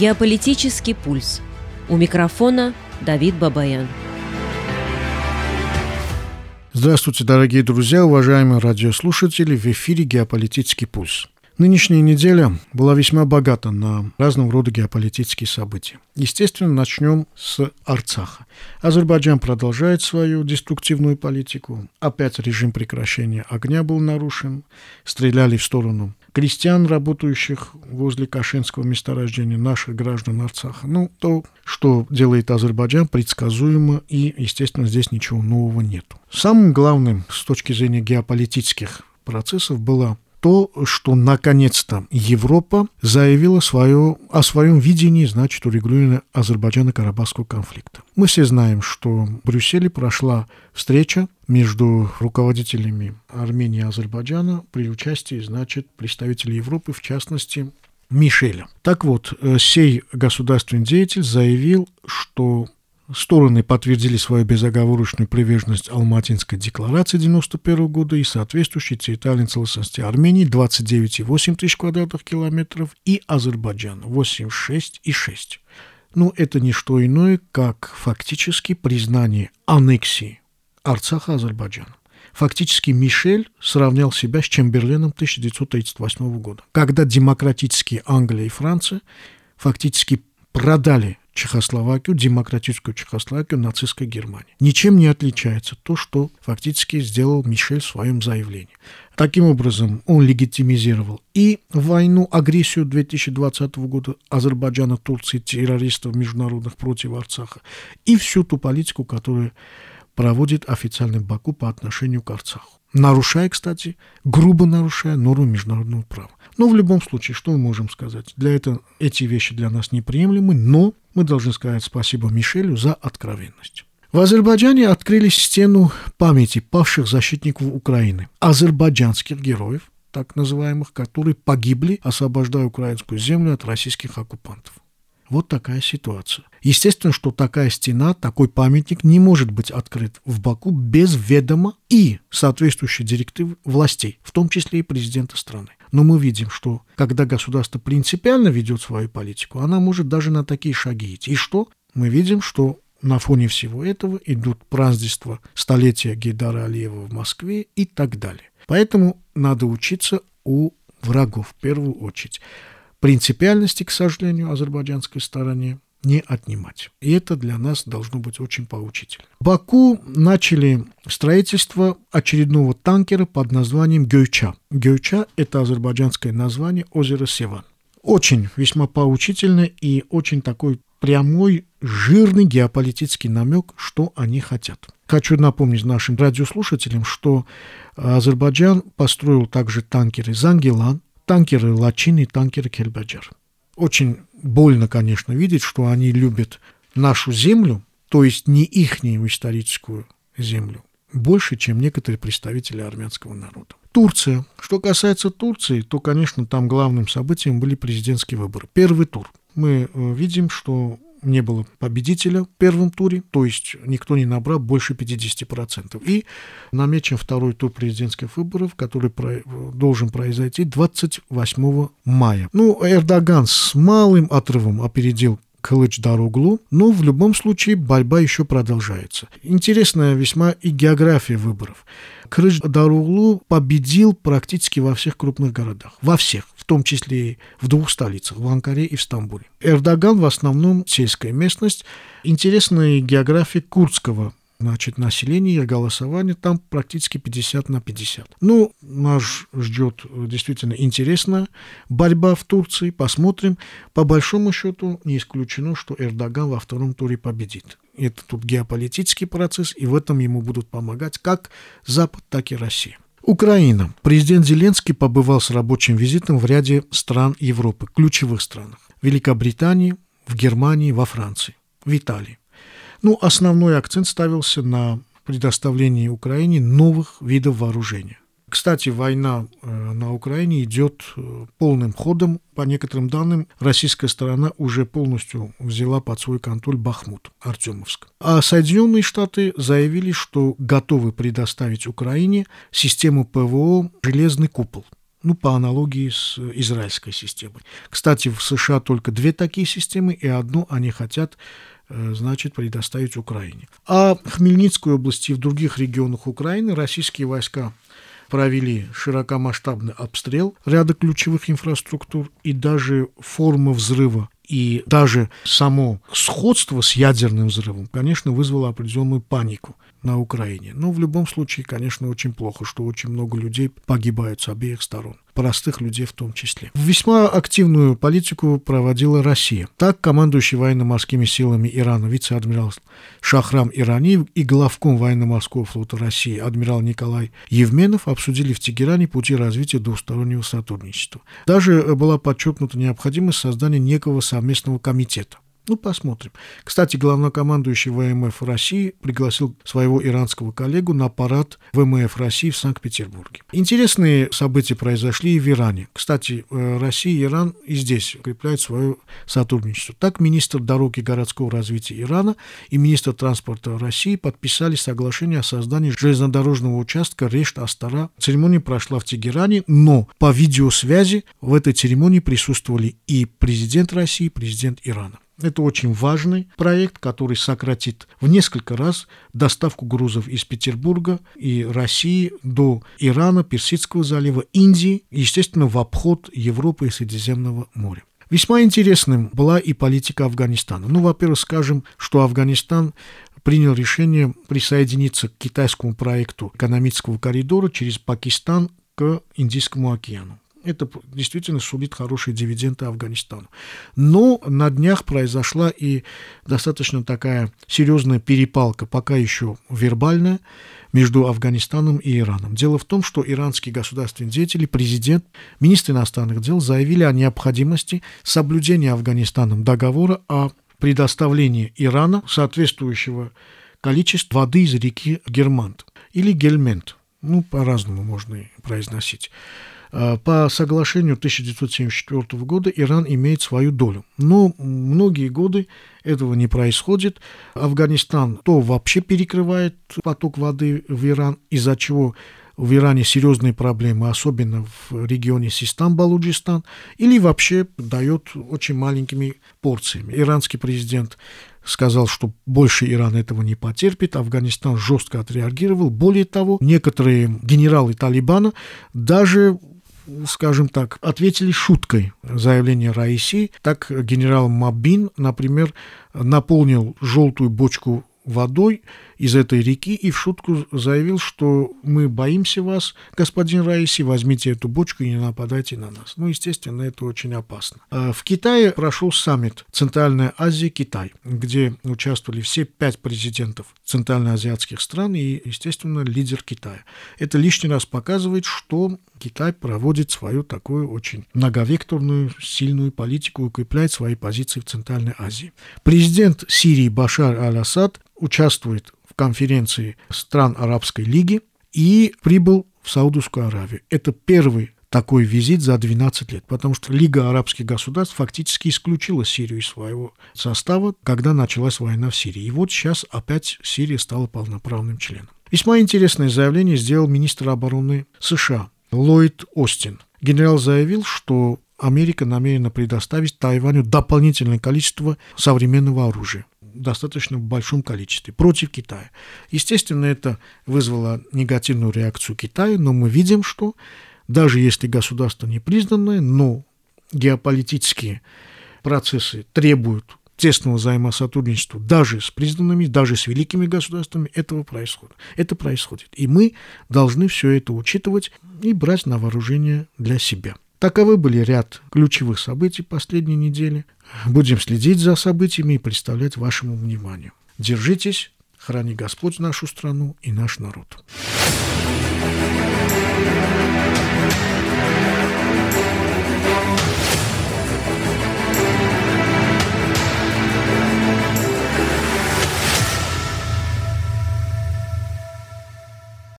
Геополитический пульс. У микрофона Давид Бабаян. Здравствуйте, дорогие друзья, уважаемые радиослушатели, в эфире «Геополитический пульс». Нынешняя неделя была весьма богата на разного рода геополитические события. Естественно, начнем с Арцаха. Азербайджан продолжает свою деструктивную политику. Опять режим прекращения огня был нарушен. Стреляли в сторону крестьян, работающих возле Кашинского месторождения, наших граждан Арцаха. Ну, то, что делает Азербайджан, предсказуемо, и, естественно, здесь ничего нового нет. Самым главным с точки зрения геополитических процессов была то, что наконец-то Европа заявила свое, о своем видении, значит, урегулирования Азербайджана-Карабахского конфликта. Мы все знаем, что в Брюсселе прошла встреча между руководителями Армении и Азербайджана при участии, значит, представителей Европы, в частности, Мишеля. Так вот, э, сей государственный деятель заявил, что Стороны подтвердили свою безоговорочную приверженность Алматинской декларации 1991 года и соответствующей территориальной целостности Армении 29,8 тысяч квадратных километров и Азербайджана 86,6. Ну, это не что иное, как фактически признание аннексии Арцаха Азербайджана. Фактически Мишель сравнял себя с Чемберленом 1938 года, когда демократические Англия и Франция фактически продали Чехословакию, демократическую Чехословакию нацистской Германии. Ничем не отличается то, что фактически сделал Мишель в своем заявлении. Таким образом, он легитимизировал и войну, агрессию 2020 года Азербайджана, Турции, террористов международных против Арцаха, и всю ту политику, которую проводит официальный Баку по отношению к Арцаху. Нарушая, кстати, грубо нарушая нормы международного права. Но в любом случае, что мы можем сказать? Для этого эти вещи для нас неприемлемы, но мы должны сказать спасибо Мишелю за откровенность. В Азербайджане открыли стену памяти павших защитников Украины, азербайджанских героев, так называемых, которые погибли, освобождая украинскую землю от российских оккупантов. Вот такая ситуация. Естественно, что такая стена, такой памятник не может быть открыт в Баку без ведома и соответствующей директивы властей, в том числе и президента страны. Но мы видим, что когда государство принципиально ведет свою политику, она может даже на такие шаги идти. И что? Мы видим, что на фоне всего этого идут празднества столетия Гейдара Алиева в Москве и так далее. Поэтому надо учиться у врагов в первую очередь. Принципиальности, к сожалению, азербайджанской стороне не отнимать. И это для нас должно быть очень поучительно. Баку начали строительство очередного танкера под названием Гёйча. Гёйча – это азербайджанское название озера Севан. Очень весьма поучительно и очень такой прямой, жирный геополитический намек, что они хотят. Хочу напомнить нашим радиослушателям, что Азербайджан построил также танкеры «Зангелан», танкеры «Лачин» и танкеры «Кельбаджар». Очень больно, конечно, видеть, что они любят нашу землю, то есть не ихнюю историческую землю, больше, чем некоторые представители армянского народа. Турция. Что касается Турции, то, конечно, там главным событием были президентские выборы. Первый тур. Мы э, видим, что не было победителя в первом туре, то есть никто не набрал больше 50%. И намечен второй тур президентских выборов, который про, должен произойти 28 мая. Ну, Эрдоган с малым отрывом опередил Кылыч Даруглу, но в любом случае борьба еще продолжается. Интересная весьма и география выборов. Кылыч Даруглу победил практически во всех крупных городах. Во всех том числе в двух столицах, в Анкаре и в Стамбуле. Эрдоган в основном сельская местность. Интересная география курдского значит, населения и голосования там практически 50 на 50. Ну, нас ждет действительно интересная борьба в Турции. Посмотрим. По большому счету не исключено, что Эрдоган во втором туре победит. Это тут геополитический процесс, и в этом ему будут помогать как Запад, так и Россия. Украина. Президент Зеленский побывал с рабочим визитом в ряде стран Европы, ключевых странах. В Великобритании, в Германии, во Франции, в Италии. Ну, основной акцент ставился на предоставлении Украине новых видов вооружения. Кстати, война э, на Украине идет э, полным ходом. По некоторым данным, российская сторона уже полностью взяла под свой контроль Бахмут, Артемовск. А Соединенные Штаты заявили, что готовы предоставить Украине систему ПВО «Железный купол». ну, по аналогии с израильской системой. Кстати, в США только две такие системы, и одну они хотят э, значит, предоставить Украине. А в Хмельницкой области и в других регионах Украины российские войска провели широкомасштабный обстрел ряда ключевых инфраструктур и даже форма взрыва и даже само сходство с ядерным взрывом, конечно, вызвало определенную панику на Украине. Но в любом случае, конечно, очень плохо, что очень много людей погибают с обеих сторон простых людей в том числе. Весьма активную политику проводила Россия. Так, командующий военно-морскими силами Ирана вице-адмирал Шахрам Ираниев и главком военно-морского флота России адмирал Николай Евменов обсудили в Тегеране пути развития двустороннего сотрудничества. Даже была подчеркнута необходимость создания некого совместного комитета ну, посмотрим. Кстати, главнокомандующий ВМФ России пригласил своего иранского коллегу на парад ВМФ России в Санкт-Петербурге. Интересные события произошли и в Иране. Кстати, э, Россия и Иран и здесь укрепляют свое сотрудничество. Так, министр дорог и городского развития Ирана и министр транспорта России подписали соглашение о создании железнодорожного участка Решт-Астара. Церемония прошла в Тегеране, но по видеосвязи в этой церемонии присутствовали и президент России, и президент Ирана. Это очень важный проект, который сократит в несколько раз доставку грузов из Петербурга и России до Ирана, Персидского залива, Индии, естественно, в обход Европы и Средиземного моря. Весьма интересным была и политика Афганистана. Ну, во-первых, скажем, что Афганистан принял решение присоединиться к китайскому проекту экономического коридора через Пакистан к Индийскому океану. Это действительно сулит хорошие дивиденды Афганистану. Но на днях произошла и достаточно такая серьезная перепалка, пока еще вербальная, между Афганистаном и Ираном. Дело в том, что иранские государственные деятели, президент, министр иностранных дел заявили о необходимости соблюдения Афганистаном договора о предоставлении Ирана соответствующего количества воды из реки Германт или Гельмент. Ну, по-разному можно произносить. А, по соглашению 1974 года Иран имеет свою долю. Но многие годы этого не происходит. Афганистан то вообще перекрывает поток воды в Иран, из-за чего в Иране серьезные проблемы, особенно в регионе Систан-Балуджистан, или вообще дает очень маленькими порциями. Иранский президент сказал, что больше Иран этого не потерпит. Афганистан жестко отреагировал. Более того, некоторые генералы Талибана даже скажем так, ответили шуткой заявление Раиси. Так генерал Мабин, например, наполнил желтую бочку водой из этой реки и в шутку заявил, что мы боимся вас, господин Раиси, возьмите эту бочку и не нападайте на нас. Ну, естественно, это очень опасно. А в Китае прошел саммит Центральная Азия Китай, где участвовали все пять президентов центральноазиатских стран и, естественно, лидер Китая. Это лишний раз показывает, что Китай проводит свою такую очень многовекторную, сильную политику, укрепляет свои позиции в Центральной Азии. Президент Сирии Башар аль-Асад участвует в конференции стран Арабской лиги и прибыл в Саудовскую Аравию. Это первый такой визит за 12 лет, потому что Лига арабских государств фактически исключила Сирию из своего состава, когда началась война в Сирии. И вот сейчас опять Сирия стала полноправным членом. Весьма интересное заявление сделал министр обороны США Ллойд Остин. Генерал заявил, что Америка намерена предоставить Тайваню дополнительное количество современного оружия достаточно в большом количестве против Китая. Естественно, это вызвало негативную реакцию Китая, но мы видим, что даже если государство не признанное, но геополитические процессы требуют тесного взаимосотрудничества даже с признанными, даже с великими государствами, этого происходит. Это происходит. И мы должны все это учитывать и брать на вооружение для себя. Таковы были ряд ключевых событий последней недели. Будем следить за событиями и представлять вашему вниманию. Держитесь, храни Господь нашу страну и наш народ.